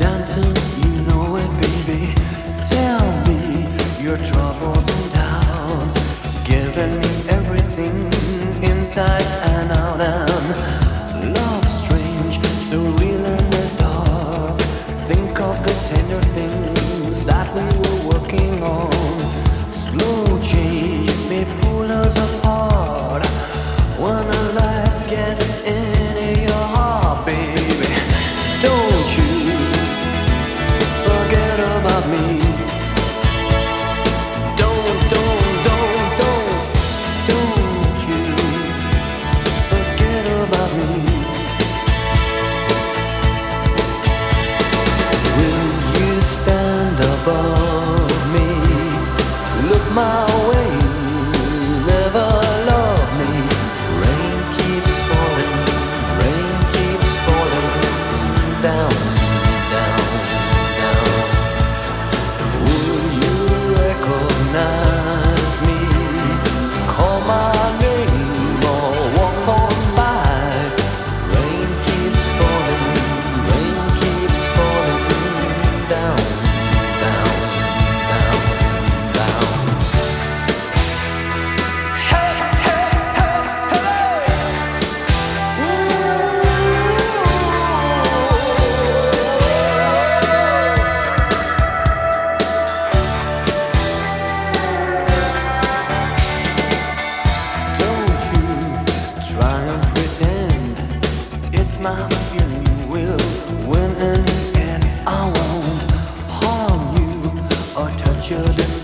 dancing, you know it, baby. Tell me your troubles and doubts. Giving me everything inside and out. And love strange, so real in the dark. Think of the tender things that we were working on. Slow change may pull us apart. When a light gets into your heart, baby. My should